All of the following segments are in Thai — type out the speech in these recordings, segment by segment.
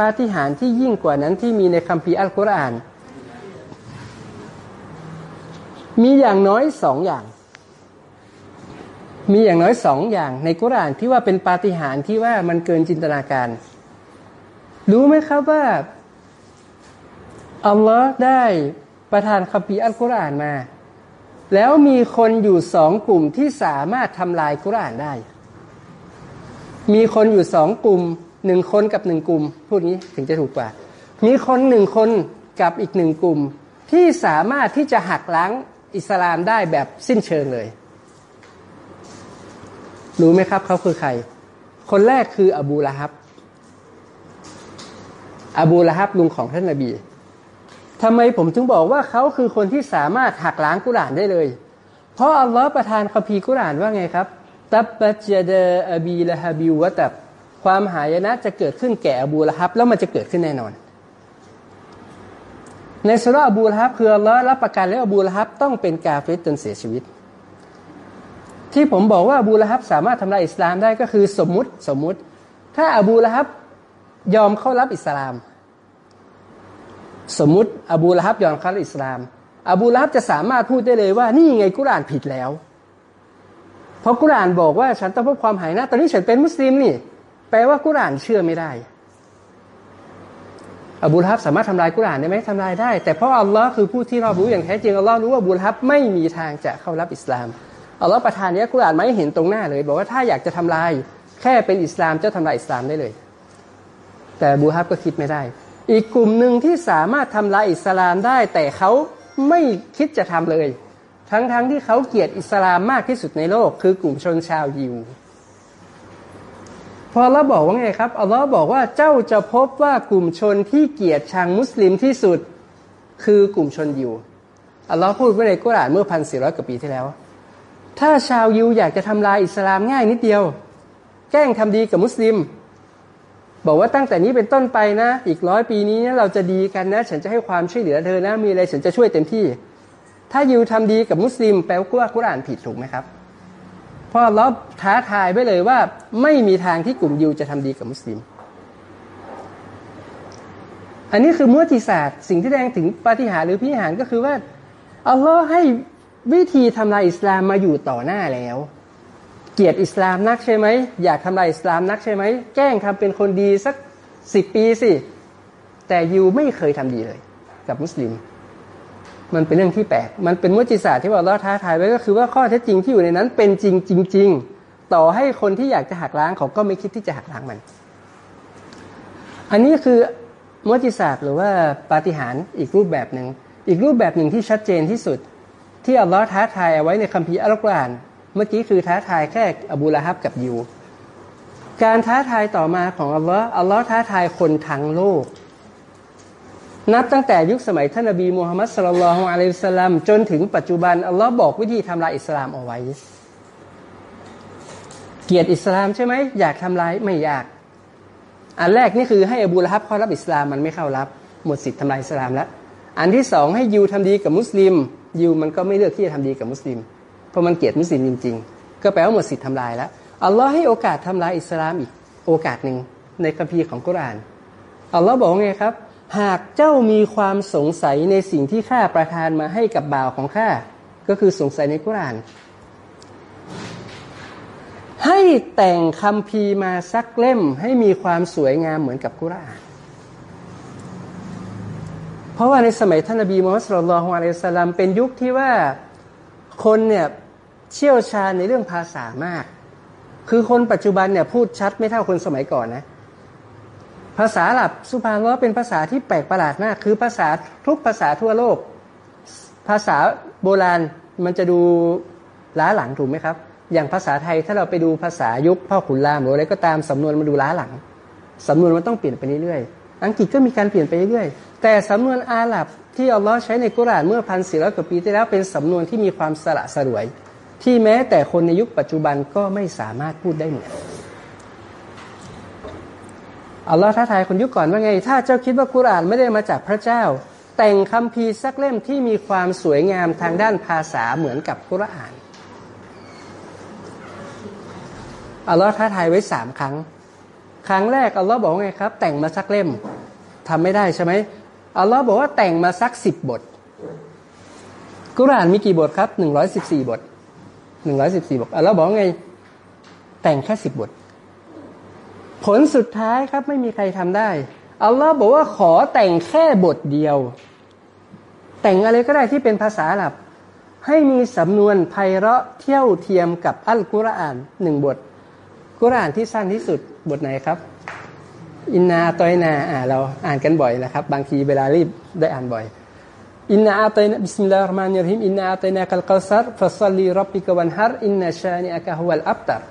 ปาฏิหาริย์ที่ยิ่งกว่านั้นที่มีในคัมภีร์อัลกุรอาน มีอย่างน้อยสองอย่าง มีอย่างน้อยสองอย่างในกุรอานที่ว่าเป็นปาฏิหาริย์ที่ว่ามันเกินจินตนาการ รู้ไหมครับว่าอัลลอฮ์ได้ประทานคัมภีร์อัลกุรอานมา แล้วมีคนอยู่สองกลุ่มที่สามารถทำลายกุรอานได้ มีคนอยู่สองกลุ่ม หนึ่งคนกับหนึ่งกลุ่มพูดงี้ถึงจะถูกกว่า มีคนหนึ่งคนกับอีกหนึ่งกลุ่ม ที่สามารถที่จะหักล้างอิสลามได้แบบสิ้นเชิงเลย รู้ไหมครับเขาคือใคร คนแรกคืออบูละฮับ อบูละฮับลุงของท่านนบีทำไมผมถึงบอกว่าเขาคือคนที่สามารถหักล้างกุรานได้เลย เพราะอัลลอฮ์ประทานคัมภีร์กุรานว่าไงครับ ตับบัจเดอบีละฮบิวะตับ ความหายนะจะเกิดขึ้นแก่อบูละฮับ แล้วมันจะเกิดขึ้นแน่นอน ในสุราอบูละฮับคืออัลลอฮ์รับประกันแล้วอบูละฮับต้องเป็นกาเฟตจนเสียชีวิต ที่ผมบอกว่าอบูละฮับสามารถทำลายอิสลามได้ก็คือสมมุติสมมุติ ถ้าอบูละฮับยอมเข้ารับอิสลาม สมมุติอบูละฮับยอมเข้ารับอิสลาม อบูละฮับจะสามารถพูดได้เลยว่านี่ไงกุรานผิดแล้ว เพราะกุรานบอกว่าฉันต้องพบความหายนะตอนนี้ฉันเป็นมุสลิมนี่ แปลว่ากุรานเชื่อไม่ได้ อบูลฮับสามารถทำลายกุรานได้ไหมทำลายได้ แต่เพราะอัลลอฮ์คือผู้ที่รอบรู้อย่างแท้จริงอัลลอฮ์รู้ว่าบูลฮับไม่มีทางจะเข้ารับอิสลามอัลลอฮ์ประทานนี้กุรานไมาให้เห็นตรงหน้าเลย บอกว่าถ้าอยากจะทำลาย แค่เป็นอิสลามจะทำลายอิสลามได้เลย แต่บูฮับก็คิดไม่ได้ อีกกลุ่มหนึ่งที่สามารถทำลายอิสลามได้ แต่เขาไม่คิดจะทำเลย ทั้งๆทที่เขาเกลียดอิสลามมากที่สุดในโลก คือกลุ่มชนชาวยิว พอเราบอกว่าไงครับอัลลอฮ์บอกว่าเจ้าจะพบว่ากลุ่มชนที่เกียรติชังมุสลิมที่สุดคือกลุ่มชนยิวอัลลอฮ์พูดไว้ในกุรอานเมื่อพันสี่ร้อยกว่าปีที่แล้ว ถ้าชาวยิวอยากจะทำลายอิสลามง่ายนิดเดียว แกล้งทำดีกับมุสลิม บอกว่าตั้งแต่นี้เป็นต้นไปนะ อีกร้อยปีนี้เราจะดีกันนะ ฉันจะให้ความช่วยเหลือเธอนะมีอะไรฉันจะช่วยเต็มที่ ถ้ายิวทำดีกับมุสลิมแปลว่ากุรอานผิดถูกไหมครับ พราะเราท้าทายไปเลยว่า ไม่มีทางที่กลุ่มยิวจะทำดีกับมุสลิม อันนี้คือมุติศาสตร์ สิ่งที่แสดงถึงปาฏิหาริย์หรือพิหารก็คือว่าอัลลอฮ์ให้วิธีทำลายอิสลามมาอยู่ต่อหน้าแล้ว เกลียดอิสลามนักใช่ไหมอยากทำลายอิสลามนักใช่ไหมแกล้งทำเป็นคนดีสักสิบปีสิแต่ยิวไม่เคยทำดีเลย กับมุสลิม มันเป็นเรื่องที่แปลก มันเป็นมุจิศาสตร์ที่ว่าเราท้าทายไว้ก็คือว่าข้อเท็จจริงที่อยู่ในนั้นเป็นจริงจริงๆ ต่อให้คนที่อยากจะหักล้างเขาก็ไม่คิดที่จะหักล้างมัน อันนี้คือมุจิศาสตร์หรือว่าปาฏิหาริย์อีกรูปแบบหนึ่ง อีกรูปแบบหนึ่งที่ชัดเจนที่สุด ที่อัลลอฮ์ท้าทายเอาไว้ในคัมภีร์อัลกุรอาน เมื่อกี้คือท้าทายแค่อบูละฮับกับยู การท้าทายต่อมาของอัลลอฮ์อัลลอฮ์ท้าทายคนทั้งโลก นับตั้งแต่ยุคสมัยท่านนบีมูฮัมมัดสุลลัลฮุอะลัยฮิสลามจนถึงปัจจุบันอัลลอฮ์บอกวิธีทำลายอิสลามเอาไว้ เกียรติอิสลามใช่ไหมอยากทำลายไม่อยาก อันแรกนี่คือให้อบูละฮับเข้ารับอิสลามมันไม่เข้ารับ หมดสิทธิ์ทำลายอิสลามแล้วอันที่สองให้ยูทำดีกับมุสลิมยูมันก็ไม่เลือกที่จะทำดีกับมุสลิม เพราะมันเกลียดมุสลิมจริง ๆ ก็แปลว่าหมดสิทธิ์ทำลายแล้วอัลลอฮ์ให้โอกาสทำลายอิสลามอีกโอกาสหนึ่งในคัมภีร์ของกุรานอัลลอฮ์บอกไงครับ หากเจ้ามีความสงสัยในสิ่งที่ข้าประทานมาให้กับบ่าวของข้าก็คือสงสัยในกุราน ให้แต่งคำพีมาสักเล่มให้มีความสวยงามเหมือนกับกุราน เพราะว่าในสมัยท่านนบีมูฮัมมัดสุลลัลฮุอะลัยฮิสลามเป็นยุคที่ว่าคนเนี่ยเชี่ยวชาญในเรื่องภาษามาก คือคนปัจจุบันเนี่ยพูดชัดไม่เท่าคนสมัยก่อนนะ ภาษาหลับสุภาล้อเป็นภาษาที่แปลกประหลาดมาก คือภาษาทุกภาษาทั่วโลก ภาษาโบราณมันจะดูล้าหลังถูกไหมครับ อย่างภาษาไทยถ้าเราไปดูภาษายุคพ่อขุนรามหรืออะไรก็ตามสำนวนมันดูล้าหลังสำนวนมันต้องเปลี่ยนไปเรื่อยๆอังกฤษก็มีการเปลี่ยนไปเรื่อยๆแต่สำนวนอาหรับที่อัลลอฮ์ใช้ในกุรานเมื่อพันสี่ร้อยกว่าปีที่แล้วเป็นสำนวนที่มีความสละสลวย ที่แม้แต่คนในยุคปัจจุบันก็ไม่สามารถพูดได้เหมือน อัลลอฮ์ท้าทายคนยุคก่อนว่าไง ถ้าเจ้าคิดว่ากุรานไม่ได้มาจากพระเจ้า แต่งคำพีสักเล่มที่มีความสวยงามทางด้านภาษาเหมือนกับกุรานอัลลอฮ์ท้าทายไว้สามครั้ง ครั้งแรกอัลลอฮ์บอกไงครับ แต่งมาสักเล่มทำไม่ได้ใช่ไหมอัลลอฮ์บอกว่าแต่งมาสักสิบบท กุรานมีกี่บทครับหนึ่งร้อยสิบสี่บทหนึ่งร้อยสิบสี่บทอัลลอฮ์บอกไง แต่งแค่สิบบท ผลสุดท้ายครับไม่มีใครทำได้อัลลอฮ์บอกว่าขอแต่งแค่บทเดียว แต่งอะไรก็ได้ที่เป็นภาษาอาหรับ ให้มีสำนวนไพเราะเทียบเทียมกับอัลกุรอานหนึ่งบท กุรอานที่สั้นที่สุดบทไหนครับ إنا أعطيناอ่าเราอ่านกันบ่อยนะครับ บางทีเวลารีบได้อ่านบ่อยإنا أعطينا بسم الله الرحمن الرحيم إنا أعطيناك الكوثر فصل لربك وانحر إن شانئك هو الأبتر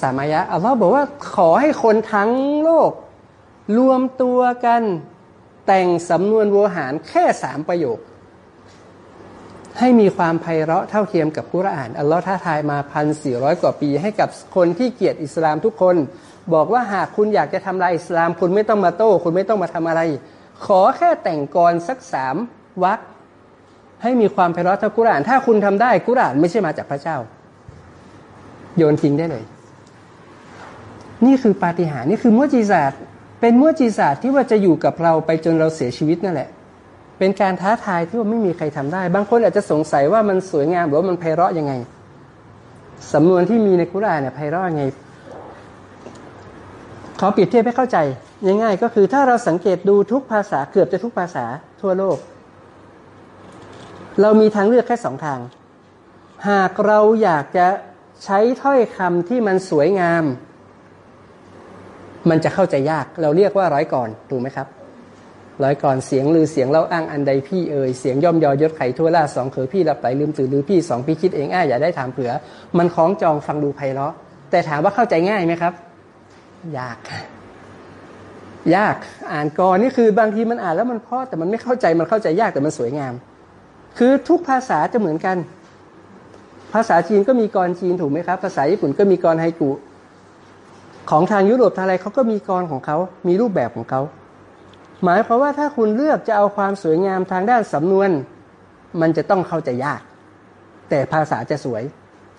สามายะอัลลอฮ์บอกว่าขอให้คนทั้งโลก รวมตัวกันแต่งสำนวนโวหารแค่สามประโยค ให้มีความไพเราะเท่าเทียมกับกุรอาน อัลลอฮ์ท้าทายมาพันสี่ร้อยกว่าปีให้กับคนที่เกียรติอิสลามทุกคน บอกว่าหากคุณอยากจะทำลายอิสลาม คุณไม่ต้องมาโต้ คุณไม่ต้องมาทำอะไร ขอแค่แต่งกรสักสามวักให้มีความไพเราะเท่ากุรอาน ถ้าคุณทำได้กุรอานไม่ใช่มาจากพระเจ้า โยนทิ้งได้เลย นี่คือปาฏิหาริย์นี่คือมุจิซาตเป็นมุจิศาสตร์ที่ว่าจะอยู่กับเราไปจนเราเสียชีวิตนั่นแหละ เป็นการท้าทายที่ว่าไม่มีใครทำได้ บางคนอาจจะสงสัยว่ามันสวยงามหรือว่ามันไพเราะยังไงสำนวนที่มีในกุรานเนี่ยไพเราะยังไงขอเปรียบเทียบให้เข้าใจง่ายๆก็คือถ้าเราสังเกตดูทุกภาษาเกือบจะทุกภาษาทั่วโลก เรามีทางเลือกแค่สองทาง หากเราอยากจะใช้ถ้อยคำที่มันสวยงาม มันจะเข้าใจยากเราเรียกว่าร้อยก่อนถูกไหมครับ ร้อยก่อนเสียงลือเสียงเล่าอ้างอันใดพี่เอ่ยเสียงย่อมยอยศไข่ทั่วล่าสองเขอพี่รับไหลลืมตื่นหรือพี่สองพี่คิดเองอ้าอย่าได้ถามเผื่อ มันคล้องจองฟังดูไพเราะ แต่ถามว่าเข้าใจง่ายไหมครับ ยาก ยากอ่านกรนี่คือบางทีมันอ่านแล้วมันเพาะแต่มันไม่เข้าใจมันเข้าใจยากแต่มันสวยงาม คือทุกภาษาจะเหมือนกันภาษาจีนก็มีกรจีนถูกไหมครับ ภาษาญี่ปุ่นก็มีกรไฮกุ ของทางยุโรปทางอะไรเขาก็มีกรของเขา มีรูปแบบของเขา หมายความว่าถ้าคุณเลือกจะเอาความสวยงามทางด้านสำนวน มันจะต้องเข้าใจยาก แต่ภาษาจะสวย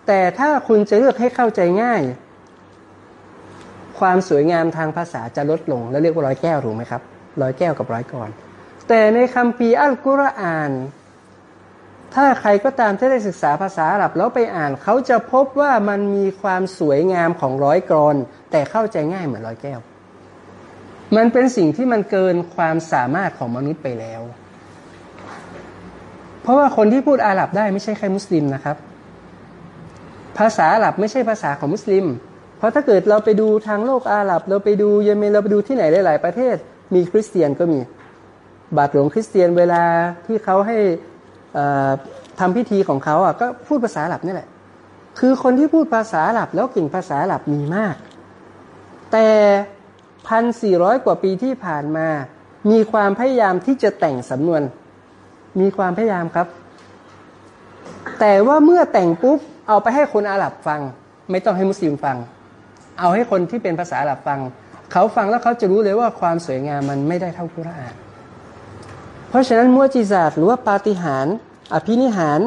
แต่ถ้าคุณจะเลือกให้เข้าใจง่าย ความสวยงามทางภาษาจะลดลง แล้วเรียกว่าร้อยแก้วถูกไหมครับร้อยแก้วกับร้อยกรแต่ในคัมภีอัลกุรอาน ถ้าใครก็ตามที่ได้ศึกษาภาษาอาหรับแล้วไปอ่าน เขาจะพบว่ามันมีความสวยงามของร้อยกรอน แต่เข้าใจง่ายเหมือนร้อยแก้ว มันเป็นสิ่งที่มันเกินความสามารถของมนุษย์ไปแล้ว เพราะว่าคนที่พูดอาหรับได้ไม่ใช่แค่มุสลิมนะครับ ภาษาอาหรับไม่ใช่ภาษาของมุสลิม เพราะถ้าเกิดเราไปดูทางโลกอาหรับ เราไปดูเยเมนเราไปดูที่ไหนหลาย ๆ ประเทศ มีคริสเตียนก็มีบาทหลวงคริสเตียนเวลาที่เขาให้ ทำพิธีของเขาอะก็พูดภาษาหลับนี่แหละ คือคนที่พูดภาษาหลับแล้วเก่งภาษาหลับมีมาก แต่พันสี่ร้อยกว่าปีที่ผ่านมา มีความพยายามที่จะแต่งสำนวน มีความพยายามครับ แต่ว่าเมื่อแต่งปุ๊บเอาไปให้คนอาหรับฟัง ไม่ต้องให้มุสลิมฟัง เอาให้คนที่เป็นภาษาอาหรับฟัง เขาฟังแล้วเขาจะรู้เลยว่าความสวยงามมันไม่ได้เท่ากุรอาน ราะฉะนั้นมัวจิซาตหรือว่าปาฏิหาริย์อภินิหาร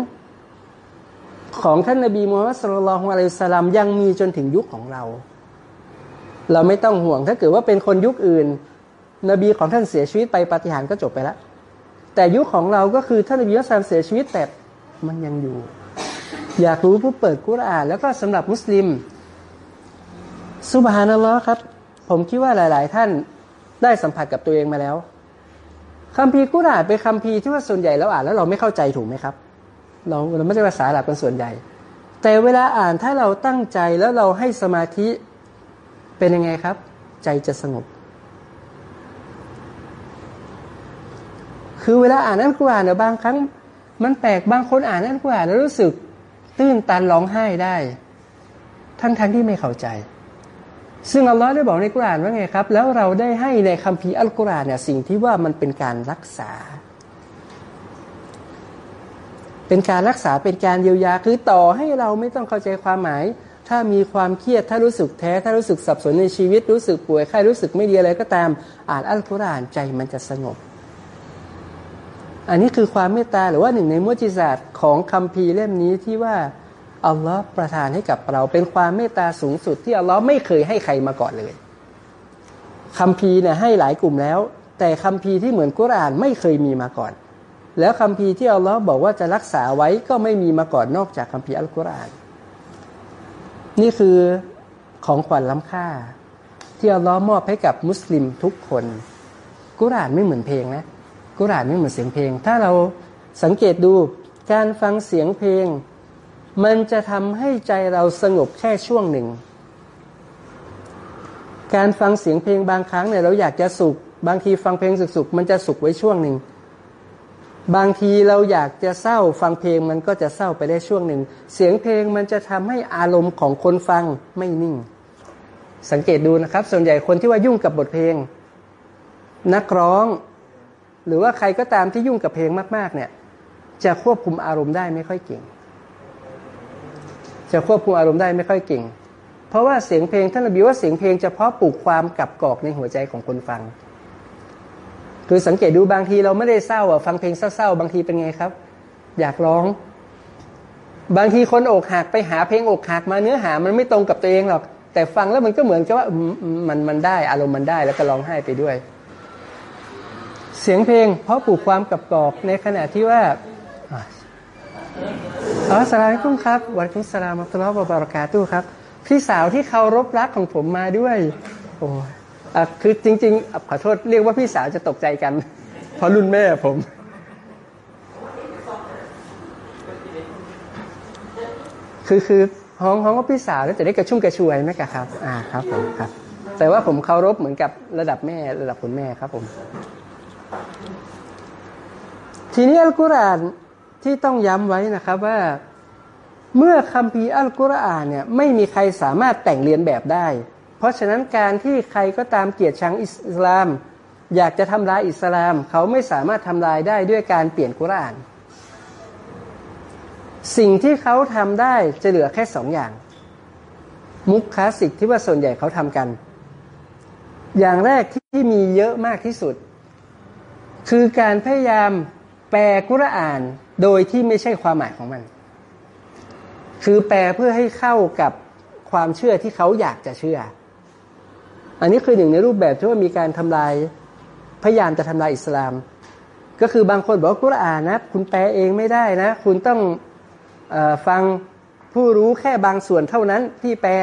ของท่านนบีมูฮัมมัดสุลลัลฮุอะลัยสลามยังมีจนถึงยุคของเรา เราไม่ต้องห่วงถ้าเกิดว่าเป็นคนยุคอื่น นบีของท่านเสียชีวิตไปปาฏิหาริย์ก็จบไปแล้วแต่ยุคของเราก็คือท่านนบีมุสลิมเสียชีวิตแต่มันยังอยู่ อยากรู้ผู้เปิดกุรอาน แล้วก็สำหรับมุสลิมสุบฮานัลลอฮ์ครับ ผมคิดว่าหลาย ๆ ท่านได้สัมผัสกับตัวเองมาแล้ว คัมภีกุรอานเป็นคัมภีที่ว่าส่วนใหญ่เราอ่านแล้วเราไม่เข้าใจถูกไหมครับ เราเราไม่ใช่ภาษาหลักเป็นส่วนใหญ่ แต่เวลาอ่านถ้าเราตั้งใจแล้วเราให้สมาธิเป็นยังไงครับ ใจจะสงบ คือเวลาอ่านอันกุรอานเนี่ยบางครั้ง มันแปลกบางคนอ่านอันกุรอานแล้วรู้สึกตื้นตันร้องไห้ได้ ทั้งทั้งที่ไม่เข้าใจ ซึ่งอัลลอฮ์ได้บอกในกุรานว่าไงครับ แล้วเราได้ให้ในคัมภีร์อัลกุรอานเนี่ยสิ่งที่ว่ามันเป็นการรักษา เป็นการรักษาเป็นการเยียวยาคือต่อให้เราไม่ต้องเข้าใจความหมาย ถ้ามีความเครียดถ้ารู้สึกแท้ ถ้ารู้สึกสับสนในชีวิตรู้สึกป่วยไข้รู้สึกไม่ดีอะไรก็ตาม อ่านอัลกุรอานใจมันจะสงบ อันนี้คือความเมตตาหรือว่าหนึ่งในมุจิศาสตร์ของคัมภีร์เล่มนี้ที่ว่า อัลลอฮ์ประทานให้กับเราเป็นความเมตตาสูงสุดที่อัลลอฮ์ไม่เคยให้ใครมาก่อนเลยคัมภีร์เนี่ยให้หลายกลุ่มแล้ว แต่คัมภีร์ที่เหมือนกุรานไม่เคยมีมาก่อน แล้วคัมภีร์ที่อัลลอฮ์บอกว่าจะรักษาไว้ก็ไม่มีมาก่อนนอกจากคัมภีร์อัลกุราน นี่คือของขวัญล้ำค่า ที่อัลลอฮ์มอบให้กับมุสลิมทุกคน กุรานไม่เหมือนเพลงนะ กุรานไม่เหมือนเสียงเพลง ถ้าเราสังเกตดูการฟังเสียงเพลง มันจะทำให้ใจเราสงบแค่ช่วงหนึ่ง การฟังเสียงเพลงบางครั้งเนี่ยเราอยากจะสุข บางทีฟังเพลงสุขๆมันจะสุขไว้ช่วงหนึ่ง บางทีเราอยากจะเศร้าฟังเพลงมันก็จะเศร้าไปได้ช่วงหนึ่ง เสียงเพลงมันจะทำให้อารมณ์ของคนฟังไม่นิ่ง สังเกตดูนะครับ ส่วนใหญ่คนที่ว่ายุ่งกับบทเพลง นักร้อง หรือว่าใครก็ตามที่ยุ่งกับเพลงมาก ๆ เนี่ย จะควบคุมอารมณ์ได้ไม่ค่อยเก่ง จะควบคุมอารมณ์ได้ไม่ค่อยเก่ง เพราะว่าเสียงเพลงท่านระบีว่าเสียงเพลงจะเพาะปลูกความกับกอกในหัวใจของคนฟัง คือสังเกตดูบางทีเราไม่ได้เศร้าอะฟังเพลงเศร้าๆบางทีเป็นไงครับ อยากร้อง บางทีคนอกหักไปหาเพลงอกหักมาเนื้อหามันไม่ตรงกับตัวเองหรอก แต่ฟังแล้วมันก็เหมือนกับว่ามันมันได้อารมณ์มันได้แล้วก็ร้องไห้ไปด้วย เสียงเพลงเพราะปลูกความกับกอกในขณะที่ว่า อ๋อสลามกุ้งครับวันคุณสลามอัลลอฮฺบารากาตุครับ พี่สาวที่เคารพรักของผมมาด้วย โอ้อะคือจริง ๆ ขอโทษเรียกว่าพี่สาวจะตกใจกัน เพราะรุ่นแม่ผมคือคือห้องห้องว่าพี่สาวแล้วจะได้กระชุ่มกระชวยไหมครับ อ่าครับผมครับ แต่ว่าผมเคารพเหมือนกับระดับแม่ระดับคุณแม่ครับผม ทีนี้อัลกุรอาน ที่ต้องย้ำไว้นะครับว่าเมื่อคัมภีร์อัลกุรอานเนี่ยไม่มีใครสามารถแต่งเรียนแบบได้ เพราะฉะนั้นการที่ใครก็ตามเกียรติชังอิสลาม อยากจะทำลายอิสลาม เขาไม่สามารถทำลายได้ด้วยการเปลี่ยนกุรอาน สิ่งที่เขาทำได้จะเหลือแค่สองอย่าง มุกคลาสสิกที่ว่าส่วนใหญ่เขาทำกัน อย่างแรกที่มีเยอะมากที่สุด คือการพยายามแปลกุรอาน โดยที่ไม่ใช่ความหมายของมัน คือแปลเพื่อให้เข้ากับความเชื่อที่เขาอยากจะเชื่อ อันนี้คือหนึ่งในรูปแบบที่ว่ามีการทำลายพยายามจะทำลายอิสลาม ก็คือบางคนบอกกุรอานนะ คุณแปลเองไม่ได้นะ คุณต้องอฟังผู้รู้แค่บางส่วนเท่านั้นที่แปล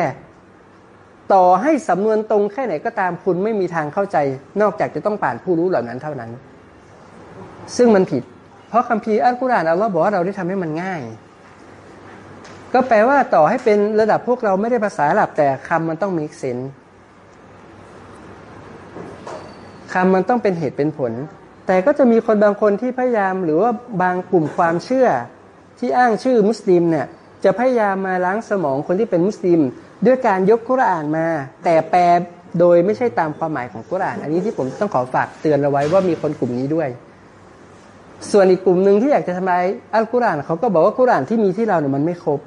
ต่อให้สำนวนตรงแค่ไหนก็ตามคุณไม่มีทางเข้าใจ นอกจากจะต้องผ่านผู้รู้เหล่านั้นเท่านั้น ซึ่งมันผิด เพราะคัมภีร์อัลกุรอานอัลลอฮ์บอกว่าเราได้ทำให้มันง่าย ก็แปลว่าต่อให้เป็นระดับพวกเราไม่ได้ภาษาหลับแต่คำมันต้องมีเซนคำมันต้องเป็นเหตุเป็นผล แต่ก็จะมีคนบางคนที่พยายามหรือว่าบางกลุ่มความเชื่อ ที่อ้างชื่อมุสลิมเนี่ยจะพยายามมาล้างสมองคนที่เป็นมุสลิม ด้วยการยกกุรอานมา แต่แปลโดยไม่ใช่ตามความหมายของกุรอาน อันนี้ที่ผมต้องขอฝากเตือนเอาไว้ว่ามีคนกลุ่มนี้ด้วย ส่วนอีกกลุ่มหนึ่งที่อยากจะทำลายอัลกุรอานเขาก็บอกว่ากุรอานที่มีที่เราเนี่ยมันไม่ครบ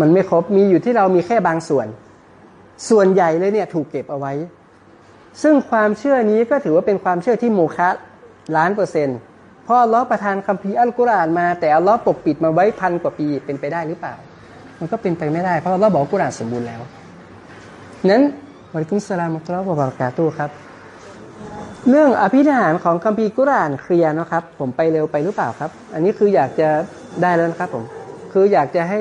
มันไม่ครบมีอยู่ที่เรามีแค่บางส่วน ส่วนใหญ่เลยเนี่ยถูกเก็บเอาไว้ ซึ่งความเชื่อนี้ก็ถือว่าเป็นความเชื่อที่โมฆะล้านเปอร์เซ็นต์พราะอัลลอประทานคัมภีร์อัลกุรอานมา แต่ลลอปกปิดมาไว้พันกว่าปีเป็นไปได้หรือเปล่า มันก็เป็นไปไม่ได้เพราะอัลลอฮ์บอกกุรอานสมบูรณ์แล้วนั้นวะลักุมสลามอัลลอฮ์บะบากาตุครับ เรื่องอภิธานของคัมภีร์กุรานเคลียร์นะครับ ผมไปเร็วไปหรือเปล่าครับ อันนี้คืออยากจะได้แล้วนะครับผมคืออยากจะให้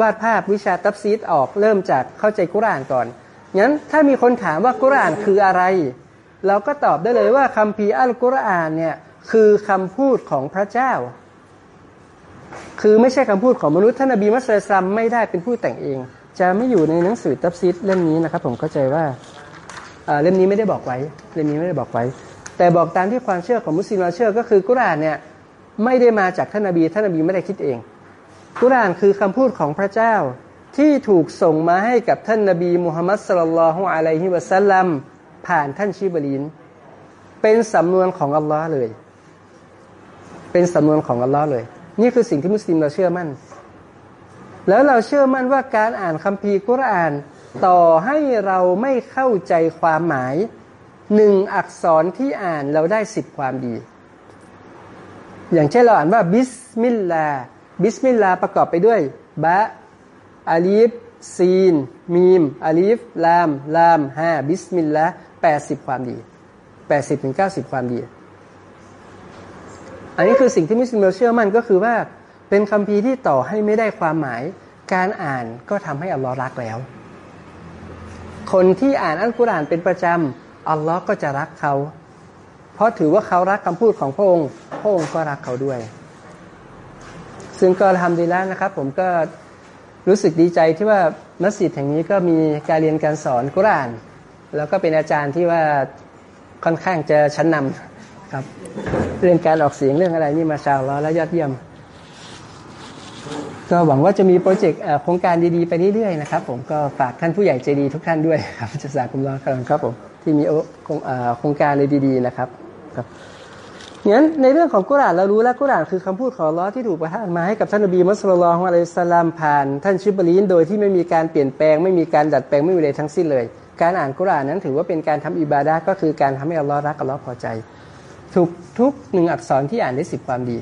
วาดภาพวิชาตับซีดออกเริ่มจากเข้าใจกุรานก่อนงั้นถ้ามีคนถามว่ากุรานคืออะไร เราก็ตอบได้เลยว่าคัมภีร์อัลกุรอานเนี่ยคือคำพูดของพระเจ้า คือไม่ใช่คำพูดของมนุษย์ท่านอบีมัสลิมไม่ได้เป็นผู้แต่งเอง จะไม่อยู่ในหนังสือตับซีดเล่มนี้นะครับ ผมเข้าใจว่า เล่มนี้ไม่ได้บอกไว้เล่มนี้ไม่ได้บอกไว้ แต่บอกตามที่ความเชื่อของมุสลิมเราเชื่อก็คือกุรานเนี่ยไม่ได้มาจากท่านนบีท่านนบีไม่ได้คิดเอง กุรานคือคำพูดของพระเจ้าที่ถูกส่งมาให้กับท่านนบีมุฮัมมัดสุลลัลฮุอะลัยฮิวะสัลลัมผ่านท่านชิบลีนเป็นสำนวนของอัลลอฮ์เลย เป็นสำนวนของอัลลอฮ์เลย นี่คือสิ่งที่มุสลิมเราเชื่อมั่น แล้วเราเชื่อมั่นว่าการอ่านคัมภีร์กุรอาน ต่อให้เราไม่เข้าใจความหมายหนึ่งอักษรที่อ่านเราได้สิบความดี อย่างเช่นเราอ่านว่าบิสมิลลาบิสมิลลาประกอบไปด้วยباء ألف سين ميم ألف لام لام هاء บิสมิลลาแปดสิบความดีแปดสิบถึงเก้าสิบความดี อันนี้คือสิ่งที่มุสลิมเชื่อมั่นก็คือว่าเป็นคำพีที่ต่อให้ไม่ได้ความหมาย การอ่านก็ทำให้อัลลอฮ์รักแล้ว คนที่อ่านอัลกุรอานเป็นประจำอัลลอฮ์ก็จะรักเขา เพราะถือว่าเขารักคำพูดของพระองค์พระองค์ก็รักเขาด้วย ซึ่งก็ทำดีแล้วนะครับ ผมก็รู้สึกดีใจที่ว่ามัสยิดแห่งนี้ก็มีการเรียนการสอนกุรอาน แล้วก็เป็นอาจารย์ที่ว่าค่อนข้างจะชั้นนำครับ เรื่องการออกเสียงเรื่องอะไรนี่มาชาวล้อและยอดเยี่ยม ก็หวังว่าจะมีโปรเจกต์โครงการดีๆไปเรื่อยๆนะครับผมก็ฝากท่านผู้ใหญ่ใจดีทุกท่านด้วยครับจะสาคุมรอครับผมที่มีโครงการเลยดีๆนะครับครับงั้นในเรื่องของกุรานเรารู้แล้วกุรานคือคำพูดของลอที่ถูกประทานมาให้กับท่านนบีมุสลิมอะลัยสลามผ่าน ท่านชิบลีนโดยที่ไม่มีการเปลี่ยนแปลง ไม่มีการดัดแปลงไม่มีอะไรทั้งสิ้นเลย การอ่านกุรานนั้นถือว่าเป็นการทำอิบาดะก็คือการทำให้อัลลอฮ์รักอัลลอฮ์พอใจ ถูกทุกหนึ่งอักษรที่อ่านได้สิบความดี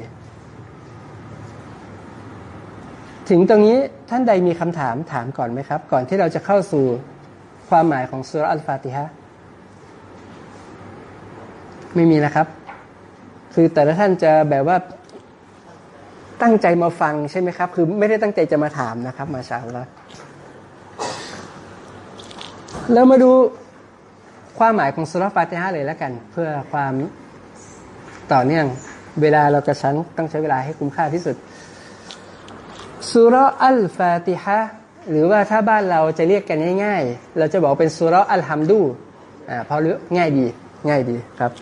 ถึงตรงนี้ท่านใดมีคำถามถามก่อนไหมครับ ก่อนที่เราจะเข้าสู่ความหมายของสุรอัลฟาติฮะไม่มีนะครับ คือแต่ละท่านจะแบบว่าตั้งใจมาฟังใช่ไหมครับ คือไม่ได้ตั้งใจจะมาถามนะครับ มาชาแล้วเรามาดูความหมายของสุรฟาติฮะเลยแล้วกัน เพื่อความต่อเนื่อง เวลาเรากระชั้นต้องใช้เวลาให้คุ้มค่าที่สุด สุรอัลฟาติฮะหรือว่าถ้าบ้านเราจะเรียกกันง่าย ๆ เราจะบอกเป็นสุรอัลฮัมดูอ่าเพราะง่ายดีง่ายดีครับ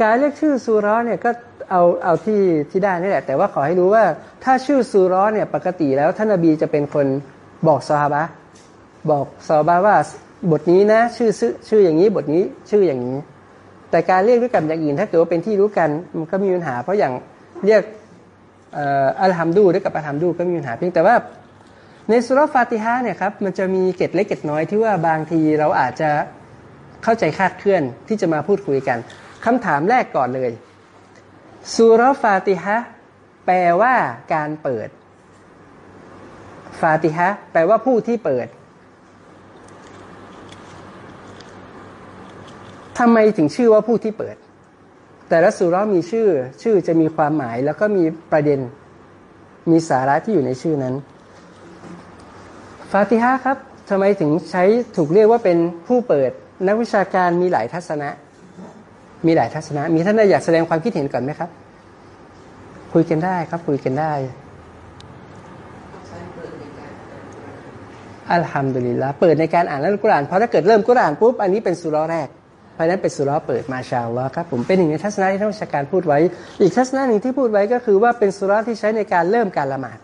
การเรียกชื่อซูรอเนี่ยก็เอาเอาที่ที่ได้นี่แหละ แต่ว่าขอให้รู้ว่าถ้าชื่อซูรอเนี่ยปกติแล้วท่านอบีจะเป็นคนบอกซอฮาบะบอกซอฮาบะว่าบทนี้นะชื่อชื่ออย่างนี้บทนี้ชื่ออย่างนี้ แต่การเรียกด้วยกับอย่างอื่นถ้าเกิดว่าเป็นที่รู้กันมันก็มีปัญหา เพราะอย่างเรียก อัลฮัมดูด้วยกับอัลฮัมดูก็มีปัญหาเพียงแต่ว่าในสุรฟาติฮะเนี่ยครับมันจะมีเกตเล็กเกตน้อยที่ว่าบางทีเราอาจจะเข้าใจคาดเคลื่อนที่จะมาพูดคุยกันคำถามแรกก่อนเลยสุรฟาติฮะแปลว่าการเปิด ฟาติฮะแปลว่าผู้ที่เปิดทำไมถึงชื่อว่าผู้ที่เปิด แต่ละสุรมีชื่อ ชื่อจะมีความหมายแล้วก็มีประเด็น มีสาระที่อยู่ในชื่อนั้น ฟาติฮะครับทำไมถึงใช้ถูกเรียกว่าเป็นผู้เปิด นักวิชาการมีหลายทัศนะ มีหลายทัศนะ มีท่านอยากแสดงความคิดเห็นก่อนไหมครับ คุยกันได้ครับคุยกันได้อัลฮัมดุลิลละเปิดในการอ่านแล้วกุรานเพราะถ้าเกิดเริ่มกุรานปุ๊บอันนี้เป็นสุรแรก เพราะนั้นเป็นสุรเปิดมาชาอัลลอฮ์ครับผมเป็นหนึ่งในทัศนะที่ท่านวิชาการพูดไว้ อีกทัศนะหนึ่งที่พูดไว้ก็คือว่าเป็นสุรที่ใช้ในการเริ่มการละหมาด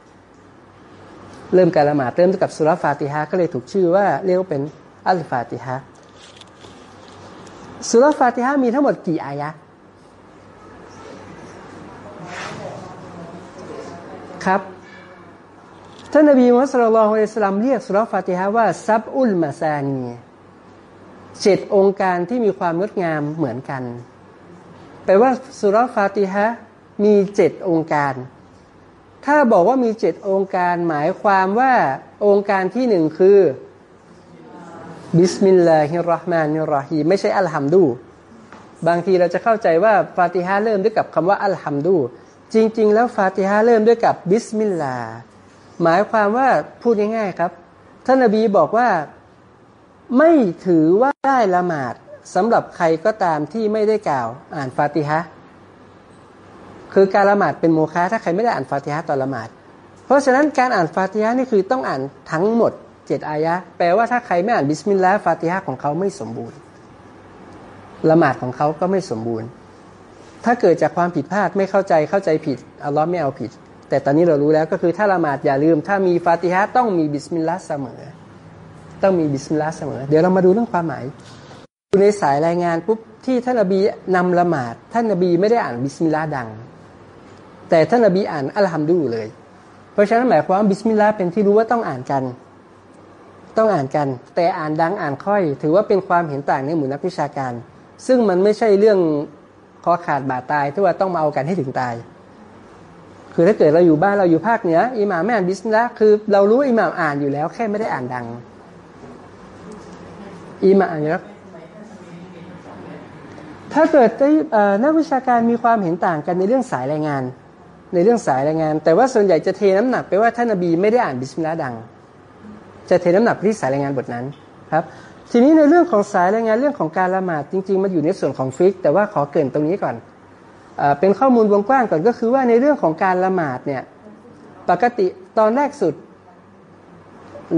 เริ่มการละหมาดเริ่มกับสุรฟาติฮะก็เลยถูกชื่อว่าเรียกว่าเป็นอัลฟาติฮะสุรฟาติฮะมีทั้งหมดกี่อายะครับ ท่านนบีมุฮัมมัดสุลลัลฮุอะลัยฮิสลามเรียกสุรฟาติฮะว่าซับอุลมาซานี เจ็ดองค์การที่มีความงดงามเหมือนกัน แปลว่าสุรฟาติฮะมีเจ็ดองค์การ ถ้าบอกว่ามีเจ็ดองค์การหมายความว่าองค์การที่หนึ่งคือบิสมิลลาฮิรราะห์มานิรราะฮีไม่ใช่อัลฮัมดู บางทีเราจะเข้าใจว่าฟาติฮะเริ่มด้วยกับคำว่า الحمد จริง ๆ แล้วฟาติฮะเริ่มด้วยกับบิสมิลลาหมายความว่าพูดง่ายๆครับ ท่านนบีบอกว่า ไม่ถือว่าได้ละหมาดสำหรับใครก็ตามที่ไม่ได้กล่าวอ่านฟาติฮะคือการละหมาดเป็นโมฆะถ้าใครไม่ได้อ่านฟาติฮะตอนละหมาด เพราะฉะนั้นการอ่านฟาติฮะนี่คือต้องอ่านทั้งหมดเจ็ดอายะแปลว่าถ้าใครไม่อ่านบิสมิลลาห์ฟาติฮะของเขาไม่สมบูรณ์ ละหมาดของเขาก็ไม่สมบูรณ์ ถ้าเกิดจากความผิดพลาดไม่เข้าใจเข้าใจผิดอัลลอฮ์ไม่เอาผิด แต่ตอนนี้เรารู้แล้วก็คือถ้าละหมาดอย่าลืม ถ้ามีฟาติฮะต้องมีบิสมิลลาห์เสมอ ต้องมีบิสมิลลาห์เสมอ เดี๋ยวเรามาดูเรื่องความหมายอยู่ในสายรายงานปุ๊บที่ท่านนบีนำละหมาด ท่านนบีไม่ได้อ่านบิสมิลลาห์ดัง แต่ท่านนบีอ่าน الحمد เลย เพราะฉะนั้นหมายความว่าบิสมิลลาห์เป็นที่รู้ว่าต้องอ่านกัน ต้องอ่านกัน แต่อ่านดังอ่านค่อย ถือว่าเป็นความเห็นต่างในหมู่นักวิชาการ ซึ่งมันไม่ใช่เรื่องคอขาดบาดตายที่ว่าต้องมาเอากันให้ถึงตาย คือถ้าเกิดเราอยู่บ้านเราอยู่ภาคเหนืออิหม่ามไม่อ่านบิสมิลลาห์คือเรารู้อิหม่ามอ่านอยู่แล้วแค่ไม่ได้อ่านดัง อิหม่ามอ่านอยู่แล้วถ้าเกิดนักวิชาการมีความเห็นต่างกันในเรื่องสายรายงาน ในเรื่องสายรายงาน แต่ว่าส่วนใหญ่จะเทน้ำหนักไปว่าท่านนบีไม่ได้อ่านบิสมิลลาห์ดัง จะเทน้ำหนักไปที่สายรายงานบทนั้นครับ ทีนี้ในเรื่องของสายรายงานเรื่องของการละหมาดจริง ๆมันอยู่ในส่วนของฟิก แต่ว่าขอเกินตรงนี้ก่อนเป็นข้อมูลวงกว้างก่อนก็คือว่าในเรื่องของการละหมาดเนี่ยปกติตอนแรกสุด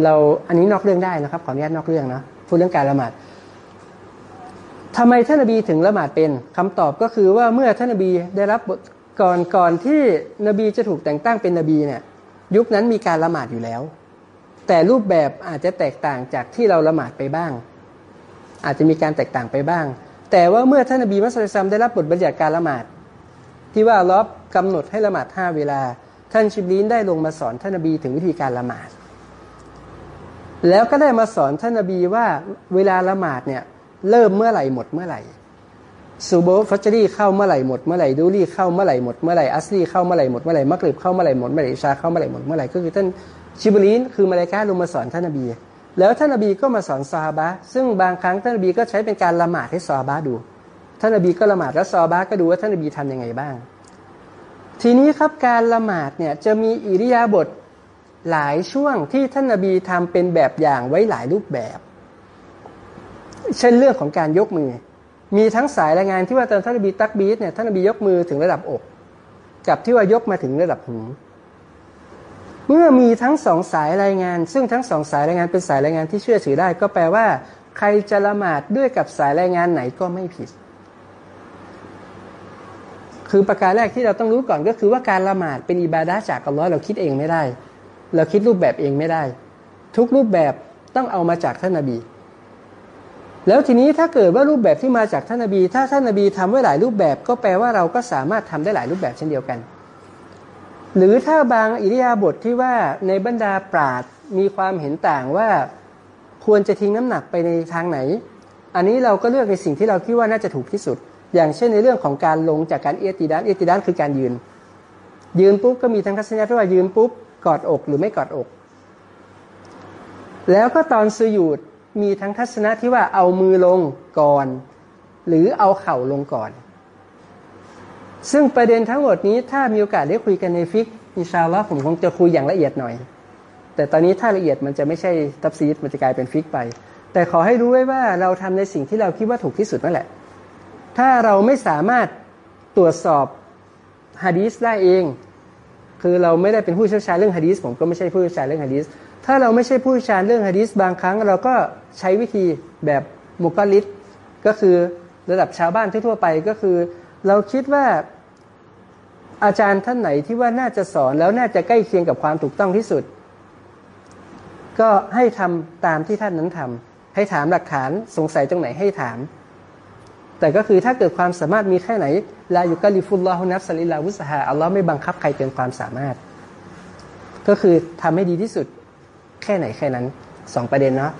เราอันนี้นอกเรื่องได้นะครับขออนุญาตนอกเรื่องนะ พูดเรื่องการละหมาดทำไมท่านนบีถึงละหมาดเป็นคำตอบก็คือว่าเมื่อท่านนบีได้รับบทก่อนก่อนที่นบีจะถูกแต่งตั้งเป็นนบีเนี่ยยุคนั้นมีการละหมาดอยู่แล้ว แต่รูปแบบอาจจะแตกต่างจากที่เราละหมาดไปบ้าง อาจจะมีการแตกต่างไปบ้าง แต่ว่าเมื่อท่านนบีมัสลิซัมได้รับบทบัญญัติการละหมาด ที่ว่าลอบกำหนดให้ละหมาดห้าเวลา ท่านชิบลีนได้ลงมาสอนท่านนบีถึงวิธีการละหมาด แล้วก็ได้มาสอนท่านนบีว่าเวลาละหมาดเนี่ยเริ่มเมื่อไหร่หมดเมื่อไหร่ซูโบฟัชรีเข้าเมื่อไหร่หมดเมื่อไหร่ดูรีเข้าเมื่อไหร่หมดเมื่อไหร่อัสลีเข้าเมื่อไหร่หมดเมื่อไหร่มักริบเข้าเมื่อไหร่หมดเมื่อไหร่อิชาเข้าเมื่อไหร่หมดเมื่อไหร่ก็คือท่านชิบลีนคือมาเลกาลงมาสอนท่านนบี แล้วท่านนบีก็มาสอนซาบะซึ่งบางครั้งท่านนบีก็ใช้เป็นการละหมาดให้ซาบะดู ท่านนบีก็ละหมาดแล้วซาบะก็ดูว่าท่านนบีทํำยังไงบ้าง ทีนี้ครับการละหมาดเนี่ยจะมีอิริยาบถ หลายช่วงที่ท่านนาบีทำเป็นแบบอย่างไว้หลายรูปแบบ เช่นเรื่องของการยกมือ มีทั้งสายรายงานที่ว่าตอนท่านนบีตักบีดเนี่ยท่านนบียกมือถึงระดับอก กับที่ว่ายกมาถึงระดับหูเมื่อมีทั้งสองสายรายงาน ซึ่งทั้งสองสายรายงานเป็นสายรายงานที่เชื่อถือได้ ก็แปลว่า ใครจะละหมาดด้วยกับสายรายงานไหนก็ไม่ผิด คือประการแรกที่เราต้องรู้ก่อนก็คือว่าการละหมาดเป็นอิบาดาจากอัลลอฮ์เราคิดเองไม่ได้ เราคิดรูปแบบเองไม่ได้ ทุกรูปแบบต้องเอามาจากท่านนาบี แล้วทีนี้ถ้าเกิดว่ารูปแบบที่มาจากท่านนาบี ถ้าท่านนาบีทำไว้หลายรูปแบบ ก็แปลว่าเราก็สามารถทำได้หลายรูปแบบเช่นเดียวกัน หรือถ้าบางอิริยาบถทที่ว่าในบรรดาปราดมีความเห็นต่างว่าควรจะทิ้งน้ำหนักไปในทางไหน อันนี้เราก็เลือกในสิ่งที่เราคิดว่าน่าจะถูกที่สุด อย่างเช่นในเรื่องของการลงจากการเอติดานเอติดานคือการยืน ยืนปุ๊บก็มีทั้งทัศนะที่ว่ายืนปุ๊บ กอดอกหรือไม่กอดอก แล้วก็ตอนสุยูดมีทั้งทัศนะที่ว่าเอามือลงก่อน หรือเอาเข่าลงก่อน ซึ่งประเด็นทั้งหมดนี้ถ้ามีโอกาสได้คุยกันในฟิกอิชาลอผมคงจะคุยอย่างละเอียดหน่อย แต่ตอนนี้ถ้าละเอียดมันจะไม่ใช่ตับซีดมันจะกลายเป็นฟิกไป แต่ขอให้รู้ไว้ว่าเราทำในสิ่งที่เราคิดว่าถูกที่สุดนั่นแหละ ถ้าเราไม่สามารถตรวจสอบฮะดีสได้เอง คือเราไม่ได้เป็นผู้เชี่ยวชาญเรื่องฮะดีสผมก็ไม่ใช่ผู้เชี่ยวชาญเรื่องฮะดีสถ้าเราไม่ใช่ผู้เชี่ยวชาญเรื่องฮะดีสบางครั้ง เราก็ใช้วิธีแบบมุกลิดก็คือระดับชาวบ้านทั่วไปก็คือ เราคิดว่าอาจารย์ท่านไหนที่ว่าน่าจะสอนแล้วน่าจะใกล้เคียงกับความถูกต้องที่สุด ก็ให้ทำตามที่ท่านนั้นทำให้ถามหลักฐานสงสัยตรงไหนให้ถาม แต่ก็คือถ้าเกิดความสามารถมีแค่ไหนลายุกาลิฟุลลอฮุนัฟสลิลาวุสฮาอัลลอฮ์ไม่บังคับใครเกินความสามารถ ก็คือทำให้ดีที่สุดแค่ไหนแค่นั้นสองประเด็นเนาะ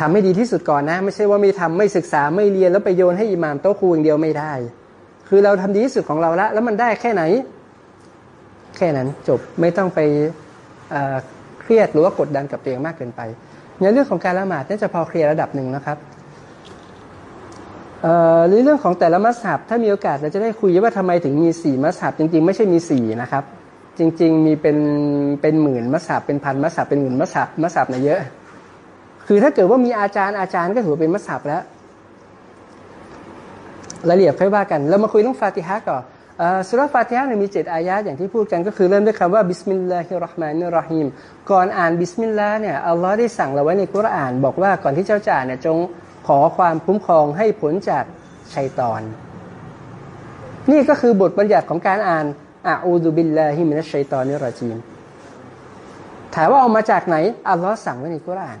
ทำให้ดีที่สุดก่อนนะ ไม่ใช่ว่าไม่ทำไม่ศึกษาไม่เรียนแล้วไปโยนให้อิหมามโต๊ะครูอย่างเดียวไม่ได้ คือเราทำดีที่สุดของเราละแล้วมันได้แค่ไหน แค่นั้นจบไม่ต้องไปเครียดหรือว่ากดดันกับตัวเองมากเกินไปในเรื่องของการละหมาดน่าจะพอเคลียร์ระดับหนึ่งนะครับ ในเรื่องของแต่ละมัสฮับถ้ามีโอกาสเราจะได้คุยว่าทำไมถึงมีสี่มัสฮับจริงๆ ไม่ใช่มีสี่นะครับ จริง ๆ มีเป็นเป็นหมื่นมัสฮับเป็นพันมัสฮับเป็นหมื่นมัสฮับมัสฮับนะเยอะ คือถ้าเกิดว่ามีอาจารย์อาจารย์ก็ถือเป็นมัสฮับแล้วรายละเอียดค่อยว่ากัน เรามาคุยเรื่องฟาติฮะก่อนซูเราะห์ฟาติฮะเนี่ยมีเจ็ดอายะอย่างที่พูดกันก็คือเริ่มด้วยคำว่าبسم الله الرحمن الرحيم ก่อนอ่านบิสมิลลาห์เนี่ยอัลลอฮ์ได้สั่งเราไว้ในกุรอาน บอกว่าก่อนที่เจ้าจะอ่านเนี่ยจง ขอความคุ้มครองให้พ้นจากชัยตอน นี่ก็คือบทบัญญัติของการอ่านأعوذ بالله من الشيطان الرجيم ถามว่าเอามาจากไหน อัลลอฮ์สั่งไว้ในกุราน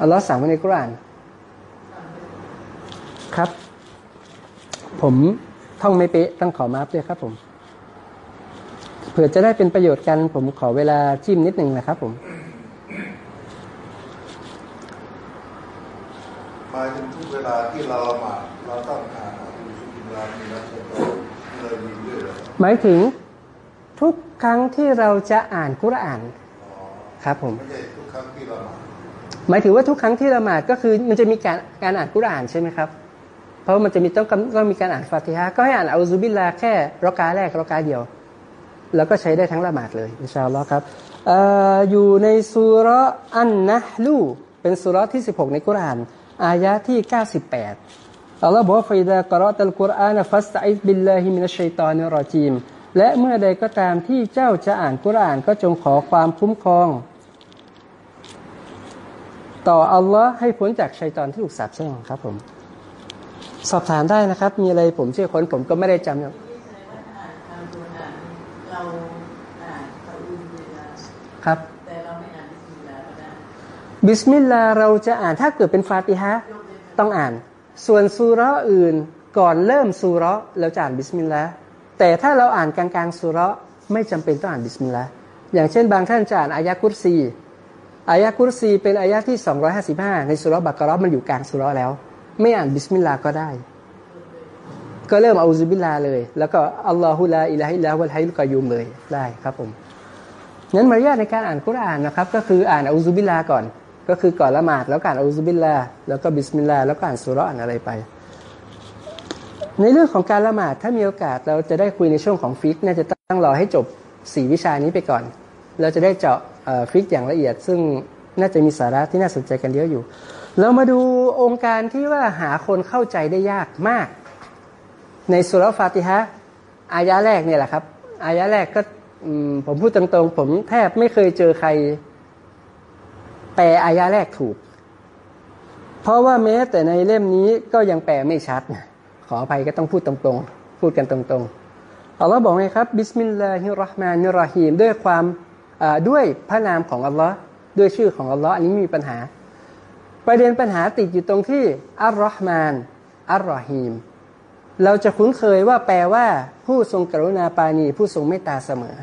อัลลอฮ์สั่งไว้ในกุราน ครับ ผมท่องไม่เป๊ะต้องขอมาฟด้วยครับผม เผื่อจะได้เป็นประโยชน์กัน ผมขอเวลาจิ้มนิดหนึ่งนะครับผมายถึงทุกเว ลาที่เราละหมาดเราต้องอ่านอัลลอฮฺบิลลาฮิมินัชชัยตอนหมายถึงทุกครั้งที่เราจะอ่านกุรอานครับผมไม่ใช่ทุกครั้งที่เราหมายถึงว่าทุกครั้งที่ละหมาดก็คือมันจะมีการการอ่านกุรอานใช่ไหมครับ เพราะมันจะมีต้องต้องมีการอ่านฟาติฮะก็ให้อ่านأعوذ بالله แค่รอกาอัตแรกรอกาอัตเดียว แล้วก็ใช้ได้ทั้งละหมาดเลยอินชาอัลลอฮ์ครับเอ่ออยู่ในสุเราะห์อันนะห์ลุเป็นสุเราะห์ที่ 16 ในกุรอาน อายะที่ 98 อัลลอฮ์บอกว่าفإذا قرأت القرآن فاستعذ بالله من الشيطان الرجيم และเมื่อใดก็ตามที่เจ้าจะอ่านกุรอานก็จงขอความคุ้มครอง ต่ออัลลอฮ์ให้พ้นจากชัยตอนที่ถูกสาปแช่งครับผมสอบถามได้นะครับ มีอะไรผมช่วยคนผมก็ไม่ได้จำครับ บิสมิลลาเราจะอ่านถ้าเกิดเป็นฟาติฮะห์ต้องอ่าน ส่วนซูราะห์อื่นก่อนเริ่มซูราะห์เราจะอ่านบิสมิลลาแต่ถ้าเราอ่านกลางๆซูราะห์ไม่จำเป็นต้องอ่านบิสมิลลาอย่างเช่นบางท่านจะอ่านอายะกุรซีอายะกุรซีเป็นอายะที่ 255 ในสุราะห์บักราะห์มันอยู่กลางสุราะห์แล้ว ไม่อ่านบิสมิลลาก็ได้ ก็เริ่ม أعوذ بالله เลย แล้วก็الله لا إله إلا هو الحي القيوم เลยได้ครับผมงั้นมารยาทในการอ่านกุรอานนะครับ ก็คืออ่าน أعوذ بالله ก่อน ก็คือก่อนละหมาดแล้วก็อ่าน أعوذ بالله แล้วก็บิสมิลลาแล้วก็อ่านสุราะห์อ่านอะไรไป ในเรื่องของการละหมาดถ้ามีโอกาสเราจะได้คุยในช่วงของฟิกฮ์น่าจะต้องรอให้จบสี่วิชานี้ไปก่อน เราจะได้เจาะฟิกอย่างละเอียด ซึ่งน่าจะมีสาระที่น่าสนใจกันเยอะอยู่ เรามาดูองค์การที่ว่าหาคนเข้าใจได้ยากมาก ในสุรฟาติฮะอายะแรกเนี่ยแหละครับอายะแรกก็ผมพูดตรงๆ ผมแทบไม่เคยเจอใคร แปลอายะแรกถูก เพราะว่าแม้แต่ในเล่มนี้ก็ยังแปลไม่ชัดนะขออภัยก็ต้องพูดตรงๆ พูดกันตรงๆอัลลอฮ์บอกไงครับบิสมิลลาฮิรราะห์มานิรราะฮีมด้วยความด้วยพระนามของอัลลอฮ์ด้วยชื่อของอัลลอฮ์อันนี้ไม่มีปัญหา ประเด็นปัญหาติดอยู่ตรงที่อัลลอฮ์มานอัลรอฮีมเราจะคุ้นเคยว่าแปลว่าผู้ทรงกรุณาปาณีผู้ทรงเมตตาเสมอ